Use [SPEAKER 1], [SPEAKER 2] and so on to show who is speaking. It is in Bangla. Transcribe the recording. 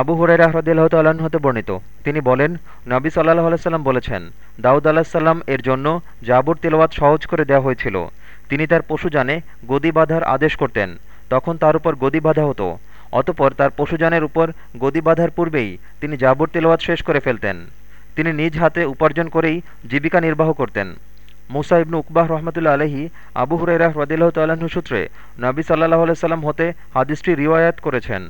[SPEAKER 1] আবু হুরাইরা হ্রদিল্লাহ তাল্লাহ্ন হতে বর্ণিত। তিনি বলেন, নবী সাল্লাহ আলাইসাল্লাম বলেছেন, দাউদ আলাহিসাল্লাম এর জন্য জাবুর তেলাওয়াত সহজ করে দেওয়া হয়েছিল। তিনি তার পশুযানে গদি বাঁধার আদেশ করতেন। তখন তার উপর গদি বাঁধা হতো। অতপর তার পশুজানের উপর গদি বাঁধার পূর্বেই তিনি জাবুর তেলাওয়াত শেষ করে ফেলতেন। তিনি নিজ হাতে উপার্জন করেই জীবিকা নির্বাহ করতেন। মুসা ইবনু উকবাহ রহমতুল্লা আলহি আবু হুরাইরা হ্রদিল্লাহ তাল্লাহ্ন সূত্রে নবী সাল্লাহ আলাইসাল্লাম হতে হাদিসটি রিওয়ায়াত করেছেন।